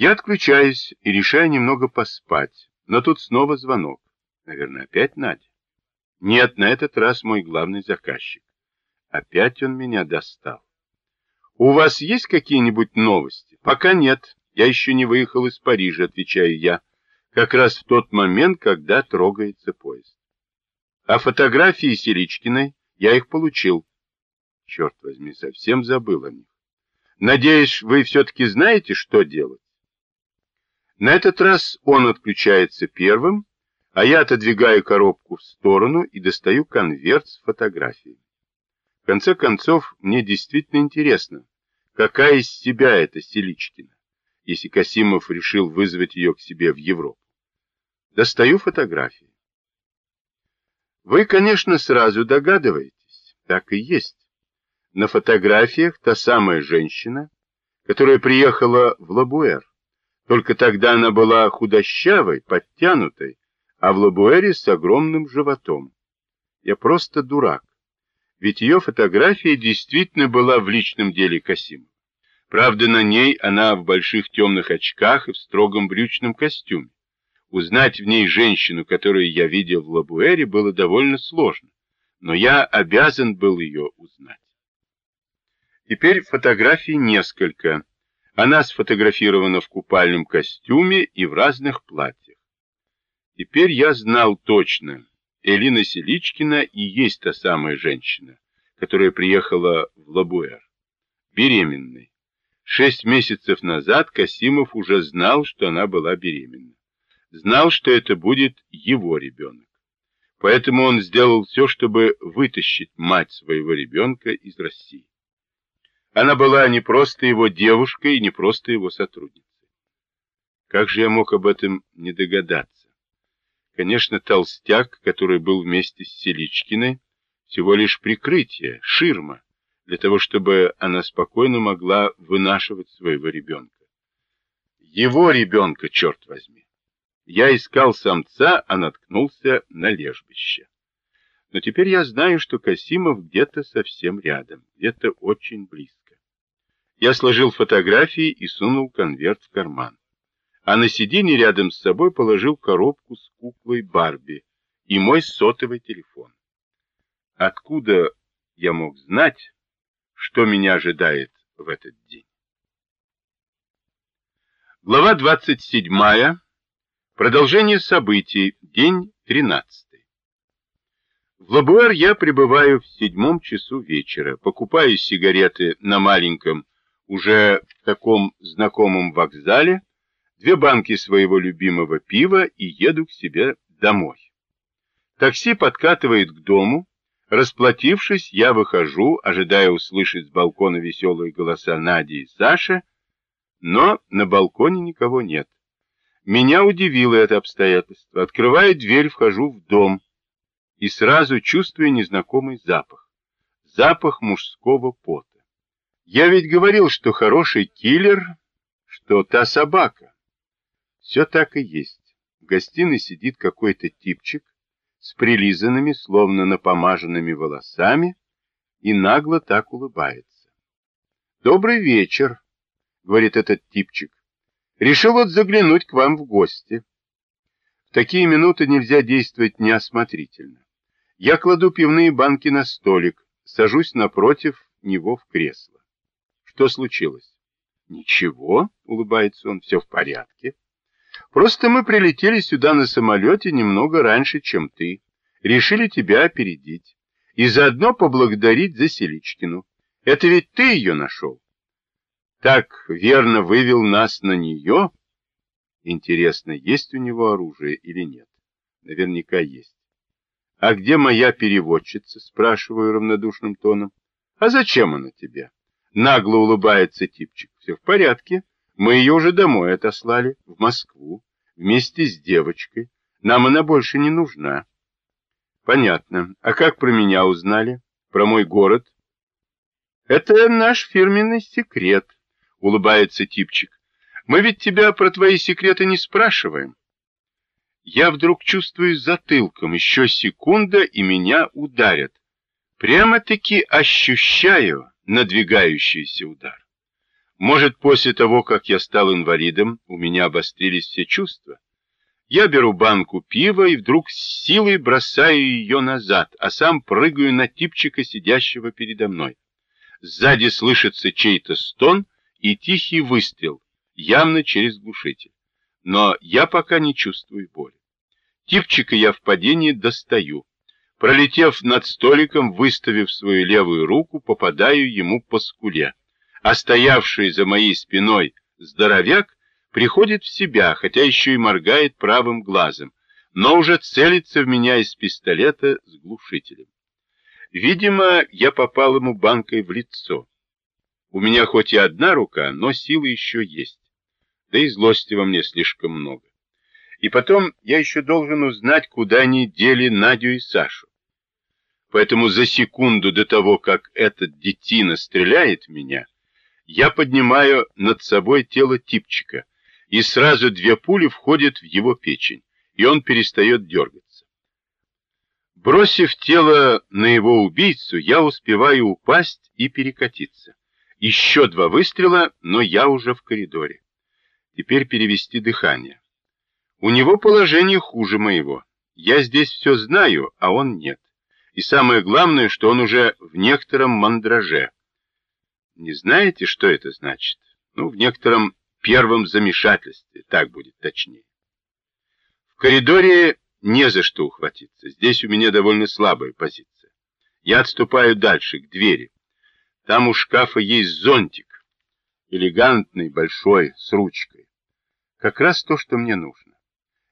Я отключаюсь и решаю немного поспать, но тут снова звонок. Наверное, опять Надя. Нет, на этот раз мой главный заказчик. Опять он меня достал. У вас есть какие-нибудь новости? Пока нет. Я еще не выехал из Парижа, отвечаю я. Как раз в тот момент, когда трогается поезд. А фотографии Селичкиной я их получил. Черт возьми, совсем забыл о них. Надеюсь, вы все-таки знаете, что делать? На этот раз он отключается первым, а я отодвигаю коробку в сторону и достаю конверт с фотографией. В конце концов, мне действительно интересно, какая из себя эта Селичкина, если Касимов решил вызвать ее к себе в Европу. Достаю фотографии. Вы, конечно, сразу догадываетесь, так и есть. На фотографиях та самая женщина, которая приехала в Лабуэр. Только тогда она была худощавой, подтянутой, а в Лабуэре с огромным животом. Я просто дурак. Ведь ее фотография действительно была в личном деле Касимова. Правда, на ней она в больших темных очках и в строгом брючном костюме. Узнать в ней женщину, которую я видел в Лабуэре, было довольно сложно, но я обязан был ее узнать. Теперь фотографий несколько. Она сфотографирована в купальном костюме и в разных платьях. Теперь я знал точно, Элина Селичкина и есть та самая женщина, которая приехала в Лабуэр, беременной. Шесть месяцев назад Касимов уже знал, что она была беременна. Знал, что это будет его ребенок. Поэтому он сделал все, чтобы вытащить мать своего ребенка из России. Она была не просто его девушкой не просто его сотрудницей. Как же я мог об этом не догадаться? Конечно, толстяк, который был вместе с Селичкиной, всего лишь прикрытие, ширма, для того, чтобы она спокойно могла вынашивать своего ребенка. Его ребенка, черт возьми! Я искал самца, а наткнулся на лежбище. Но теперь я знаю, что Касимов где-то совсем рядом, где-то очень близко. Я сложил фотографии и сунул конверт в карман. А на сиденье рядом с собой положил коробку с куклой Барби и мой сотовый телефон. Откуда я мог знать, что меня ожидает в этот день? Глава 27. Продолжение событий. День 13. В Лабуэр я прибываю в седьмом часу вечера, покупаю сигареты на маленьком уже в таком знакомом вокзале, две банки своего любимого пива и еду к себе домой. Такси подкатывает к дому. Расплатившись, я выхожу, ожидая услышать с балкона веселые голоса Нади и Саши, но на балконе никого нет. Меня удивило это обстоятельство. Открываю дверь, вхожу в дом и сразу чувствую незнакомый запах. Запах мужского пота. Я ведь говорил, что хороший киллер, что та собака. Все так и есть. В гостиной сидит какой-то типчик с прилизанными, словно напомаженными волосами, и нагло так улыбается. «Добрый вечер», — говорит этот типчик. «Решил вот заглянуть к вам в гости». В такие минуты нельзя действовать неосмотрительно. Я кладу пивные банки на столик, сажусь напротив него в кресло. Что случилось? Ничего, улыбается он, все в порядке. Просто мы прилетели сюда на самолете немного раньше, чем ты. Решили тебя опередить. И заодно поблагодарить за Селичкину. Это ведь ты ее нашел. Так верно вывел нас на нее. Интересно, есть у него оружие или нет? Наверняка есть. А где моя переводчица? Спрашиваю равнодушным тоном. А зачем она тебе? Нагло улыбается типчик. Все в порядке. Мы ее уже домой отослали, в Москву, вместе с девочкой. Нам она больше не нужна. Понятно. А как про меня узнали? Про мой город? Это наш фирменный секрет, улыбается типчик. Мы ведь тебя про твои секреты не спрашиваем. Я вдруг чувствую затылком, еще секунда, и меня ударят. Прямо-таки ощущаю надвигающийся удар. Может, после того, как я стал инвалидом, у меня обострились все чувства? Я беру банку пива и вдруг с силой бросаю ее назад, а сам прыгаю на типчика, сидящего передо мной. Сзади слышится чей-то стон и тихий выстрел, явно через глушитель. Но я пока не чувствую боли. Типчика я в падении достаю. Пролетев над столиком, выставив свою левую руку, попадаю ему по скуле. А стоявший за моей спиной здоровяк приходит в себя, хотя еще и моргает правым глазом, но уже целится в меня из пистолета с глушителем. Видимо, я попал ему банкой в лицо. У меня хоть и одна рука, но силы еще есть. Да и злости во мне слишком много. И потом я еще должен узнать, куда они дели Надю и Сашу. Поэтому за секунду до того, как этот детина стреляет в меня, я поднимаю над собой тело типчика, и сразу две пули входят в его печень, и он перестает дергаться. Бросив тело на его убийцу, я успеваю упасть и перекатиться. Еще два выстрела, но я уже в коридоре. Теперь перевести дыхание. У него положение хуже моего. Я здесь все знаю, а он нет. И самое главное, что он уже в некотором мандраже. Не знаете, что это значит? Ну, в некотором первом замешательстве, так будет точнее. В коридоре не за что ухватиться. Здесь у меня довольно слабая позиция. Я отступаю дальше, к двери. Там у шкафа есть зонтик. Элегантный, большой, с ручкой. Как раз то, что мне нужно.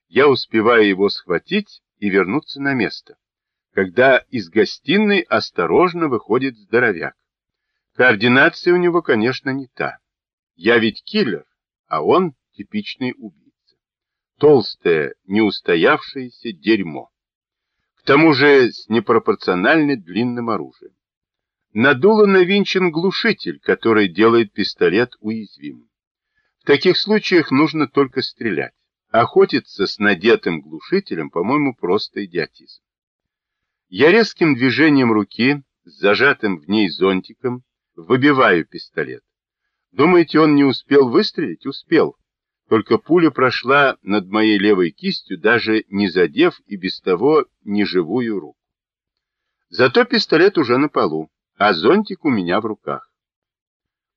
Я успеваю его схватить и вернуться на место, когда из гостиной осторожно выходит здоровяк. Координация у него, конечно, не та. Я ведь киллер, а он типичный убийца. Толстое, неустоявшееся дерьмо. К тому же с непропорционально длинным оружием. Надуло навинчен глушитель, который делает пистолет уязвимым. В таких случаях нужно только стрелять. Охотиться с надетым глушителем, по-моему, просто идиотизм. Я резким движением руки, с зажатым в ней зонтиком, выбиваю пистолет. Думаете, он не успел выстрелить? Успел. Только пуля прошла над моей левой кистью, даже не задев и без того неживую руку. Зато пистолет уже на полу, а зонтик у меня в руках.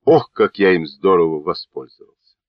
Ох, как я им здорово воспользовался.